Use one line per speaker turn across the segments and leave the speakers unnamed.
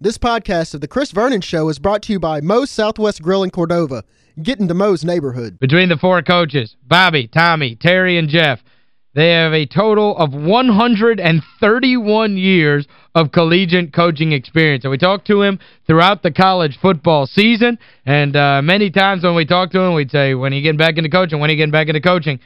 This podcast of The Chris Vernon Show is brought to you by Moe's Southwest Grill in Cordova. Get into Moe's neighborhood.
Between the four coaches, Bobby, Tommy, Terry, and Jeff, they have a total of 131 years of collegiate coaching experience. And we talked to him throughout the college football season. And uh, many times when we talked to him, we'd say, when are you getting back into coaching? When are you getting back into coaching?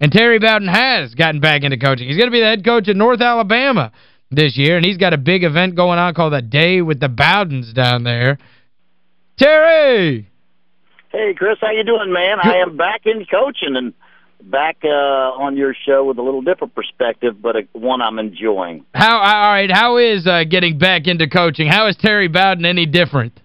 And Terry Bowden has gotten back into coaching. He's going to be the head coach at North Alabama this year, and he's got a big event going on called the Day with the Bowdens down there. Terry!
Hey, Chris, how you doing, man? I am back in coaching and back uh, on your show with a little different perspective, but a, one I'm enjoying.
How All right, how is uh, getting back into coaching? How is Terry Bowden any different?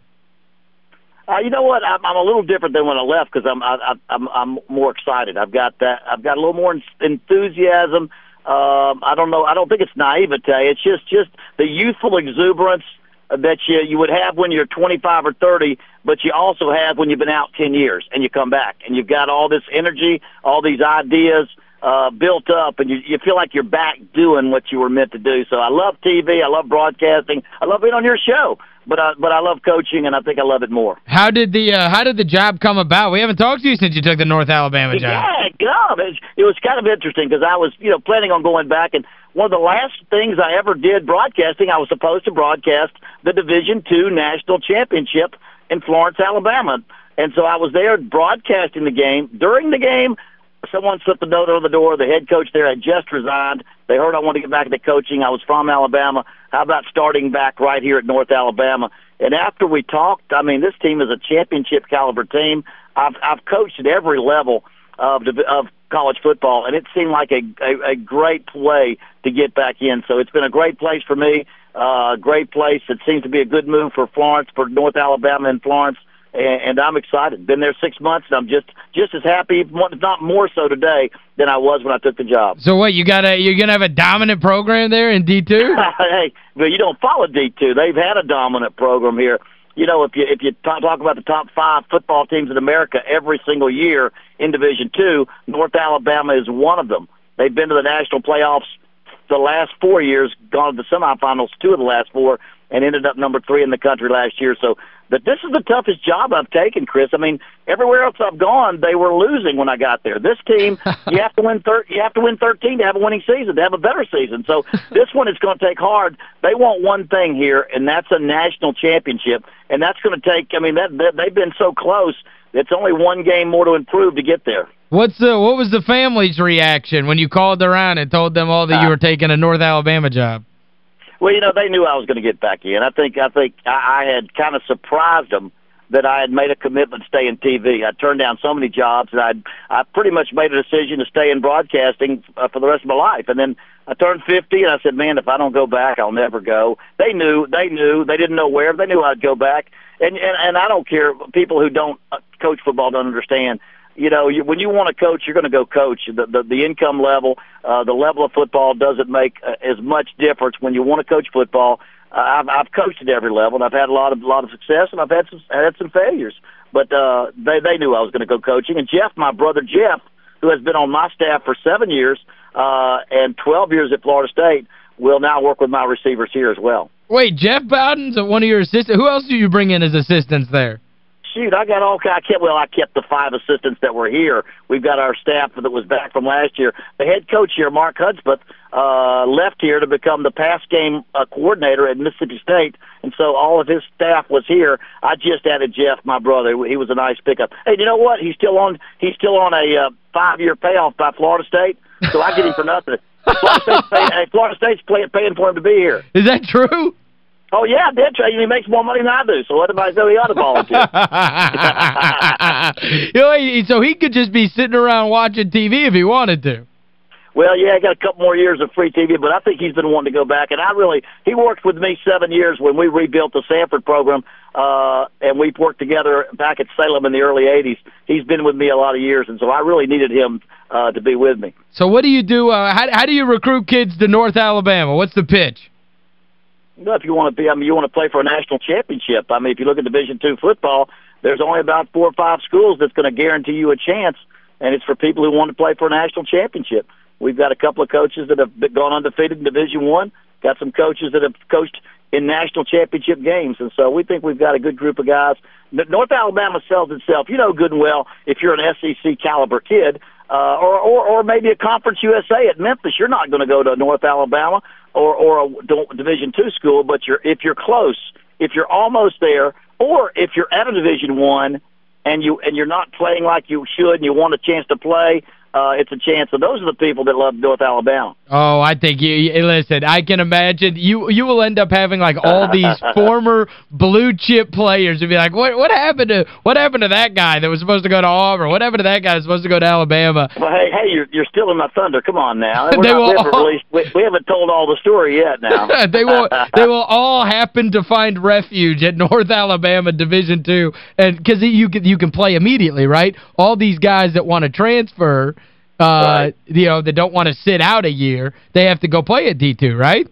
Uh, you know what? I'm, I'm a little different than when I left because I'm I, I'm I'm more excited. I've got that. I've got a little more enthusiasm um, I don't know. I don't think it's naivete. It's just just the youthful exuberance that you you would have when you're 25 or 30, but you also have when you've been out 10 years and you come back and you've got all this energy, all these ideas uh, built up, and you you feel like you're back doing what you were meant to do. So I love TV. I love broadcasting. I love being on your show but I but I love coaching and I think I love it more.
How did the uh, how did the job come about? We haven't talked to you since you took the North Alabama job.
Yeah, God, it, it was kind of interesting because I was, you know, planning on going back and one of the last things I ever did broadcasting, I was supposed to broadcast the Division Two National Championship in Florence, Alabama. And so I was there broadcasting the game. During the game, someone slipped a note on the door. The head coach there had just resigned. They heard I wanted to get back into coaching. I was from Alabama. How about starting back right here at North Alabama? And after we talked, I mean, this team is a championship caliber team. I've I've coached at every level of of college football, and it seemed like a, a a great play to get back in. So it's been a great place for me. Uh, great place. It seems to be a good move for Florence, for North Alabama and Florence and, and I'm excited. Been there six months, and I'm just just as happy, if not more so today, than I was when I took the job.
So what, you got a you're going to have a dominant program there in D2?
hey, but you don't follow D2. They've had a dominant program here. You know, if you if you talk, talk about the top five football teams in America every single year in Division Two, North Alabama is one of them. They've been to the national playoffs the last four years, gone to the semifinals two of the last four, and ended up number three in the country last year. So but this is the toughest job I've taken, Chris. I mean, everywhere else I've gone, they were losing when I got there. This team, you have to win thir- you have to win 13 to have a winning season, to have a better season. So this one is going to take hard. They want one thing here, and that's a national championship, and that's going to take. I mean, that, that they've been so close. It's only one game more to improve to get there.
What's the what was the family's reaction when you called around and told them all that you uh, were taking a North Alabama job?
Well, you know, they knew I was going to get back in. I think I think I, I had kind of surprised them that I had made a commitment to stay in TV. I turned down so many jobs, and I I pretty much made a decision to stay in broadcasting uh, for the rest of my life. And then I turned 50, and I said, "Man, if I don't go back, I'll never go." They knew, they knew, they didn't know where. They knew I'd go back, and and and I don't care. People who don't uh, coach football don't understand you know, you, when you want to coach, you're going to go coach. The, the the income level, uh, the level of football doesn't make uh, as much difference when you want to coach football. Uh, I've I've coached at every level, and I've had a lot of a lot of success, and I've had some had some failures. But uh, they they knew I was going to go coaching. And Jeff, my brother Jeff, who has been on my staff for seven years uh, and 12 years at Florida State, will now work with my receivers here as well.
Wait, Jeff Bowden's one of your assistants. Who else do you bring in as assistants there?
Shoot, I got all I kept well, I kept the five assistants that were here. We've got our staff that was back from last year. The head coach here, Mark Hudspeth, uh, left here to become the pass game uh, coordinator at Mississippi State, and so all of his staff was here. I just added Jeff, my brother. He was a nice pickup. Hey, you know what? He's still on. He's still on a uh, five-year payoff by Florida State, so I get him for nothing. Florida State's paying, hey, Florida State's paying for him to be here.
Is that true?
Oh, yeah, dead trade. He makes more money than I do, so what I he ought to volunteer?
you know, so he could just be sitting around watching TV if he wanted to.
Well, yeah, I got a couple more years of free TV, but I think he's been wanting to go back. And I really, he worked with me seven years when we rebuilt the Samford program, uh, and we worked together back at Salem in the early 80s. He's been with me a lot of years, and so I really needed him uh, to be with me.
So what do you do? Uh, how, how do you recruit kids to North Alabama? What's the pitch?
Know, if you want to be, I mean, you want to play for a national championship. I mean, if you look at Division two football, there's only about four or five schools that's going to guarantee you a chance, and it's for people who want to play for a national championship. We've got a couple of coaches that have gone undefeated in Division one. Got some coaches that have coached in national championship games. And so we think we've got a good group of guys. North Alabama sells itself. You know good and well if you're an SEC caliber kid, uh, or, or or maybe a Conference USA at Memphis. You're not going to go to North Alabama or or a Division two school, but you're if you're close, if you're almost there, or if you're at a Division one and you and you're not playing like you should and you want a chance to play, uh, it's a chance. So those are the people that love North Alabama.
Oh, I think you, listen, I can imagine you you will end up having like all these former blue chip players and be like, "What what happened to what happened to that guy that was supposed to go to Auburn? What happened to that guy that was supposed to go to Alabama?"
Well, hey, hey, you're you're still in my thunder. Come on now. They not, will all, we, we haven't told all the story yet now.
they will they will all happen to find refuge at North Alabama Division 2 and cuz you can you can play immediately, right? All these guys that want to transfer uh, right. you know, that don't want to sit out a year, they have to go play at D2, right?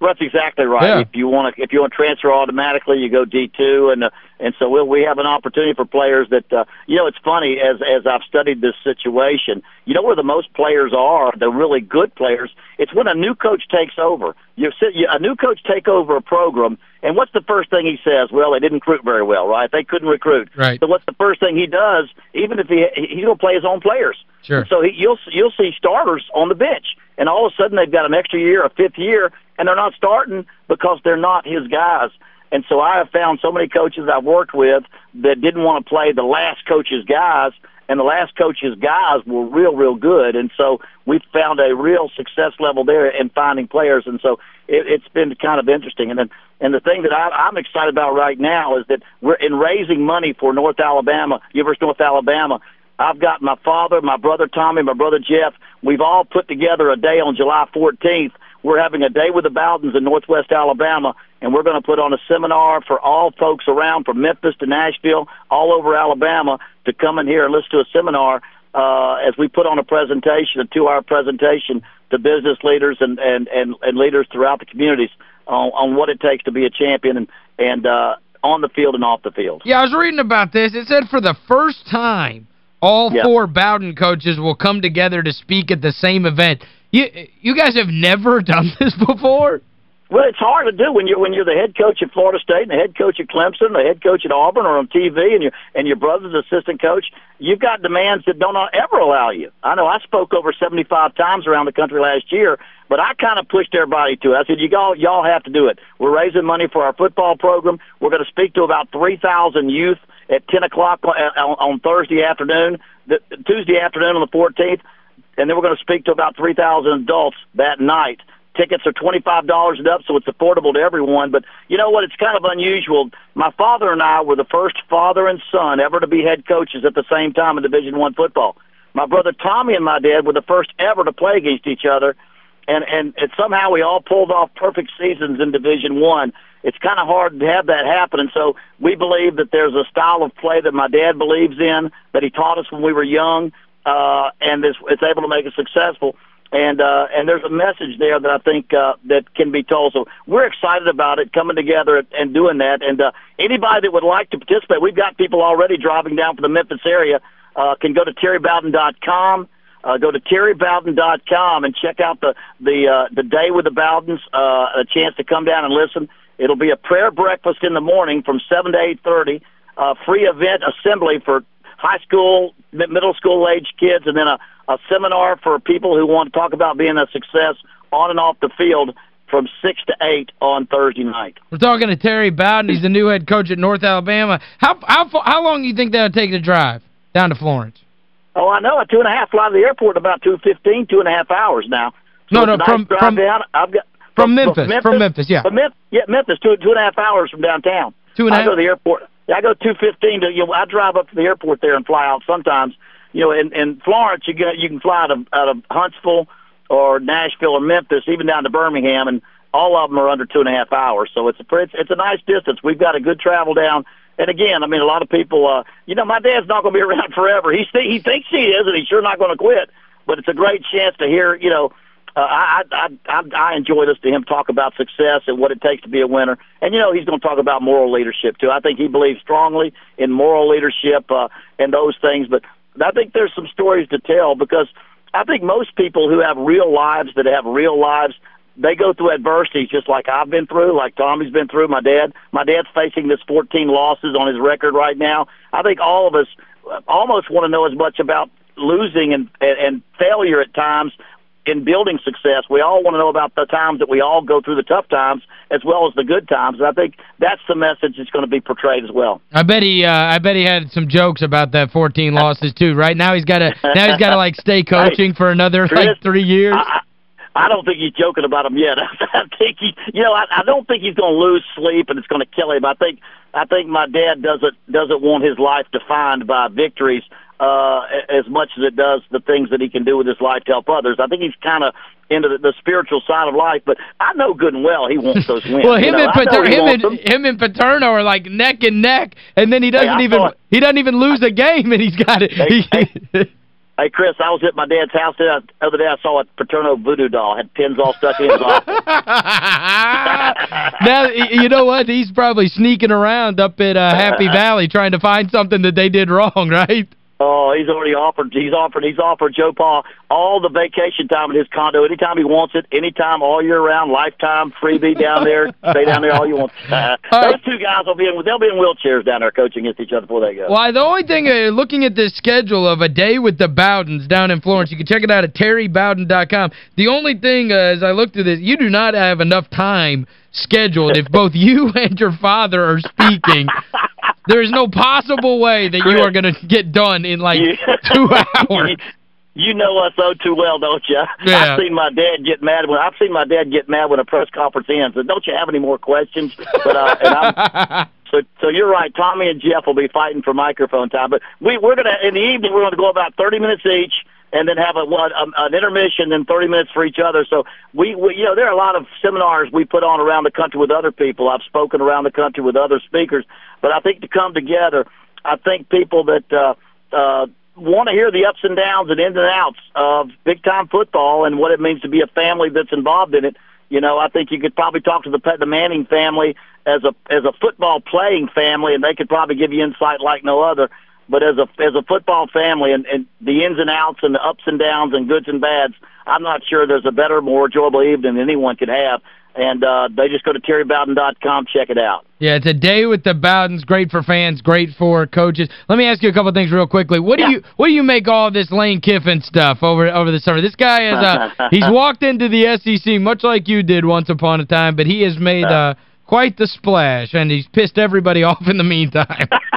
Well, that's exactly right. Yeah. If you want to if you want to transfer automatically, you go D2 and uh, and so we'll, we have an opportunity for players that uh, you know it's funny as as I've studied this situation, you know where the most players are, the really good players, it's when a new coach takes over. You see a new coach take over a program and what's the first thing he says? Well, they didn't recruit very well, right? They couldn't recruit.
Right.
So what's the first thing he does even if he he's going to play his own players.
Sure.
So he, you'll you'll see starters on the bench and all of a sudden they've got an extra year, a fifth year and they're not starting because they're not his guys. And so I have found so many coaches I've worked with that didn't want to play the last coach's guys, and the last coach's guys were real, real good. And so we found a real success level there in finding players. And so it, it's been kind of interesting. And then, and the thing that I, I'm excited about right now is that we're in raising money for North Alabama, University of North Alabama. I've got my father, my brother Tommy, my brother Jeff. We've all put together a day on July 14th we're having a day with the Bowdens in Northwest Alabama, and we're going to put on a seminar for all folks around from Memphis to Nashville, all over Alabama, to come in here and listen to a seminar uh, as we put on a presentation, a two-hour presentation to business leaders and, and, and, and leaders throughout the communities on, on what it takes to be a champion and, and uh, on the field and off the field.
Yeah, I was reading about this. It said for the first time, all four Bowden coaches will come together to speak at the same event. You you guys have never done this before?
Well, it's hard to do when you're when you're the head coach at Florida State and the head coach at Clemson, the head coach at Auburn, or on TV, and your and your brother's assistant coach. You've got demands that don't ever allow you. I know I spoke over 75 times around the country last year, but I kind of pushed everybody to it. I said, "You all y'all have to do it. We're raising money for our football program. We're going to speak to about 3,000 youth at 10 o'clock on, on Thursday afternoon, the, Tuesday afternoon on the 14th." And then we're going to speak to about 3,000 adults that night. Tickets are $25 and up, so it's affordable to everyone. But you know what? It's kind of unusual. My father and I were the first father and son ever to be head coaches at the same time in Division One football. My brother Tommy and my dad were the first ever to play against each other, and and, and somehow we all pulled off perfect seasons in Division One. It's kind of hard to have that happen, and so we believe that there's a style of play that my dad believes in that he taught us when we were young uh, and it's, it's able to make it successful. And uh, and there's a message there that I think uh, that can be told. So we're excited about it coming together and doing that. And uh, anybody that would like to participate, we've got people already driving down from the Memphis area. Uh, can go to terrybowden.com. Uh, go to terrybowden.com and check out the the uh, the day with the Bowdens. Uh, a chance to come down and listen. It'll be a prayer breakfast in the morning from seven to eight thirty. Uh, free event assembly for high school, middle school age kids, and then a, a seminar for people who want to talk about being a success on and off the field from 6 to 8 on Thursday night.
We're talking to Terry Bowden. He's the new head coach at North Alabama. How how how long do you think that'll take to drive down to Florence?
Oh, I know. A two and a half fly to the airport about two fifteen, two and a half hours now.
So no, no, from, from,
down, I've got,
from, from Memphis, Memphis, From Memphis, yeah.
From Memphis, yeah, Memphis, two, two and a half hours from downtown.
Two and a half?
I go to the airport. Yeah, I go two fifteen to you know I drive up to the airport there and fly out sometimes. You know, in in Florence you get you can fly out of out of Huntsville or Nashville or Memphis, even down to Birmingham, and all of them are under two and a half hours. So it's a it's, it's a nice distance. We've got a good travel down. And again, I mean, a lot of people, uh, you know, my dad's not going to be around forever. He he thinks he is, and he's sure not going to quit. But it's a great chance to hear, you know, uh, I, I I I enjoy listening to him talk about success and what it takes to be a winner. And you know he's going to talk about moral leadership too. I think he believes strongly in moral leadership uh, and those things. But I think there's some stories to tell because I think most people who have real lives that have real lives they go through adversity just like I've been through, like Tommy's been through. My dad, my dad's facing this 14 losses on his record right now. I think all of us almost want to know as much about losing and and, and failure at times in building success. We all want to know about the times that we all go through the tough times as well as the good times. And I think that's the message that's going to be portrayed as well.
I bet he uh, I bet he had some jokes about that 14 losses too. Right now he's got to now he's got to like stay coaching hey, for another Chris, like 3 years.
I, I don't think he's joking about them yet. I think he, you know, I, I don't think he's going to lose sleep and it's going to kill him. I think, I think my dad doesn't doesn't want his life defined by victories uh, as much as it does the things that he can do with his life to help others. I think he's kind of into the, the spiritual side of life, but I know good and well he wants those wins.
well, him
you know,
and Pater him and him and Paterno are like neck and neck, and then he doesn't hey, even he doesn't even lose a game, and he's got it.
Hey, hey, hey, Chris, I was at my dad's house the other day. I saw a Paterno voodoo doll had pins all stuck in his office.
now, you know what? He's probably sneaking around up at uh, Happy Valley trying to find something that they did wrong, right?
Oh, he's already offered. He's offered. He's offered JoePa all the vacation time in his condo anytime he wants it, anytime, all year round, lifetime freebie down there. Stay down there all you want. Uh, those two guys will be in. They'll be in wheelchairs down there coaching against each other before they go.
Well, the only thing, uh, looking at this schedule of a day with the Bowdens down in Florence, you can check it out at terrybowden.com. The only thing, uh, as I look through this, you do not have enough time scheduled if both you and your father are speaking there is no possible way that Chris, you are going to get done in like you, two hours.
You know us so too well, don't you?
Yeah.
I've seen my dad get mad when I've seen my dad get mad when a press conference ends. And don't you have any more questions? But uh, and I'm, so so you're right. Tommy and Jeff will be fighting for microphone time. But we we're gonna in the evening we're gonna go about 30 minutes each and then have a, a an intermission and 30 minutes for each other. So we, we, you know, there are a lot of seminars we put on around the country with other people. I've spoken around the country with other speakers, but I think to come together, I think people that uh, uh, want to hear the ups and downs and ins and outs of big time football and what it means to be a family that's involved in it. You know, I think you could probably talk to the the Manning family as a as a football playing family, and they could probably give you insight like no other. But as a as a football family and, and the ins and outs and the ups and downs and goods and bads, I'm not sure there's a better, more enjoyable evening than anyone could have. And uh, they just go to terrybowden.com, check it out.
Yeah, it's a day with the Bowdens. Great for fans, great for coaches. Let me ask you a couple things real quickly. What do yeah. you what do you make all this Lane Kiffin stuff over over the summer? This guy is uh, he's walked into the SEC much like you did once upon a time, but he has made uh, quite the splash, and he's pissed everybody off in the meantime.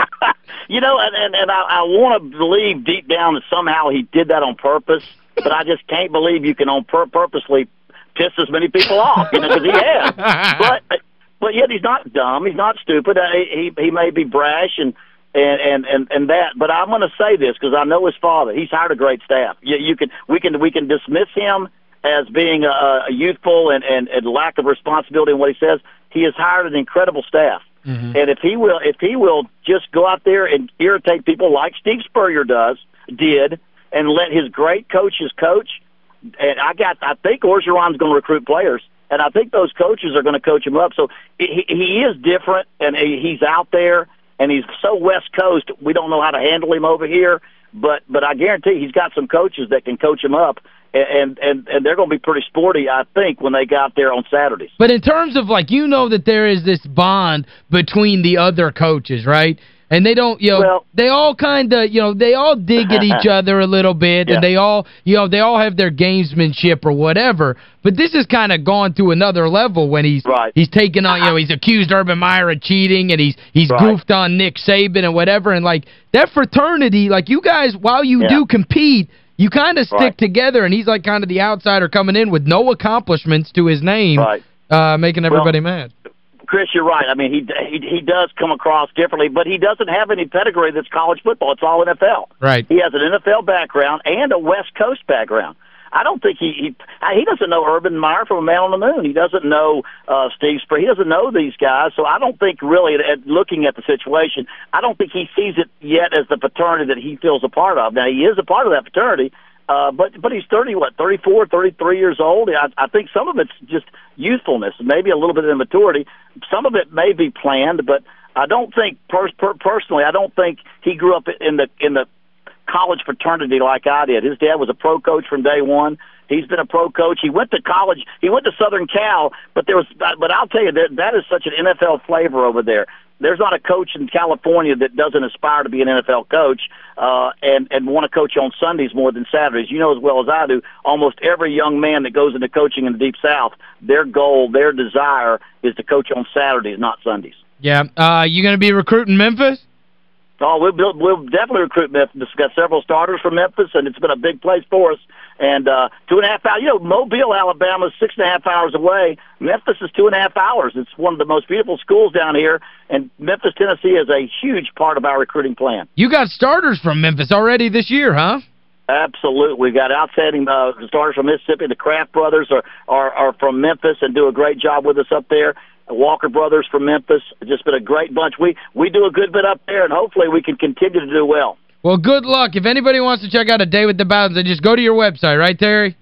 You know, and and, and I, I want to believe deep down that somehow he did that on purpose, but I just can't believe you can on pur purposely piss as many people off, you know, because he has. But but yet he's not dumb. He's not stupid. Uh, he he may be brash and and and and, and that. But I'm going to say this because I know his father. He's hired a great staff. You, you can we can we can dismiss him as being a, a youthful and, and and lack of responsibility in what he says. He has hired an incredible staff. Mm-hmm. And if he will, if he will just go out there and irritate people like Steve Spurrier does, did, and let his great coaches coach, and I got, I think Orgeron's going to recruit players, and I think those coaches are going to coach him up. So he, he is different, and he's out there, and he's so West Coast. We don't know how to handle him over here, but but I guarantee he's got some coaches that can coach him up and and and they're going to be pretty sporty, I think, when they got there on Saturdays.
But in terms of, like, you know that there is this bond between the other coaches, right? And they don't, you know, well, they all kind of, you know, they all dig at each other a little bit, yeah. and they all, you know, they all have their gamesmanship or whatever. But this has kind of gone to another level when he's
right.
he's taken on, you know, he's accused Urban Meyer of cheating, and he's he's right. goofed on Nick Saban and whatever. And, like, that fraternity, like, you guys, while you yeah. do compete – you kind of stick right. together, and he's like kind of the outsider coming in with no accomplishments to his name,
right.
uh, making everybody
well,
mad.
Chris, you're right. I mean, he, he he does come across differently, but he doesn't have any pedigree that's college football. It's all NFL.
Right.
He has an NFL background and a West Coast background. I don't think he he he doesn't know Urban Meyer from a man on the moon. He doesn't know uh, Steve Spurrier. He doesn't know these guys. So I don't think really, at, looking at the situation, I don't think he sees it yet as the fraternity that he feels a part of. Now he is a part of that fraternity. Uh, but but he's 30, what, 34, 33 years old. I, I think some of it's just youthfulness, maybe a little bit of immaturity. Some of it may be planned, but I don't think per, per, personally. I don't think he grew up in the in the college fraternity like I did. His dad was a pro coach from day one. He's been a pro coach. He went to college. He went to Southern Cal, but there was but I'll tell you that that is such an NFL flavor over there there's not a coach in California that doesn't aspire to be an NFL coach uh, and and want to coach on Sundays more than Saturdays. You know as well as I do. Almost every young man that goes into coaching in the Deep South, their goal, their desire is to coach on Saturdays, not Sundays.
Yeah. Uh, you going to be recruiting Memphis?
Oh, we'll, build, we'll definitely recruit Memphis. We've got several starters from Memphis, and it's been a big place for us. And uh, two and a half hours, you know, Mobile, Alabama is six and a half hours away. Memphis is two and a half hours. It's one of the most beautiful schools down here, and Memphis, Tennessee is a huge part of our recruiting plan.
You got starters from Memphis already this year, huh?
Absolutely. We've got outstanding uh, starters from Mississippi. The Kraft brothers are, are, are from Memphis and do a great job with us up there. Walker Brothers from Memphis. It's just been a great bunch. We we do a good bit up there, and hopefully we can continue to do well.
Well, good luck. If anybody wants to check out A Day with the Bowdens, then just go to your website, right, Terry?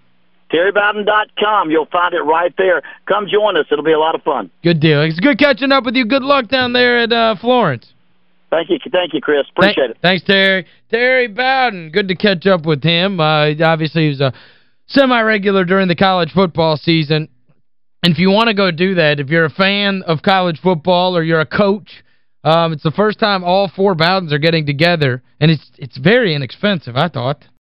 TerryBowden.com. You'll find it right there. Come join us. It'll be a lot of fun.
Good deal. It's good catching up with you. Good luck down there at uh, Florence.
Thank you. Thank you, Chris. Appreciate Th it.
Thanks, Terry. Terry Bowden. Good to catch up with him. Uh, obviously, he was a semi-regular during the college football season. And if you want to go do that, if you're a fan of college football or you're a coach, um, it's the first time all four Bowdens are getting together, and it's it's very inexpensive, I thought.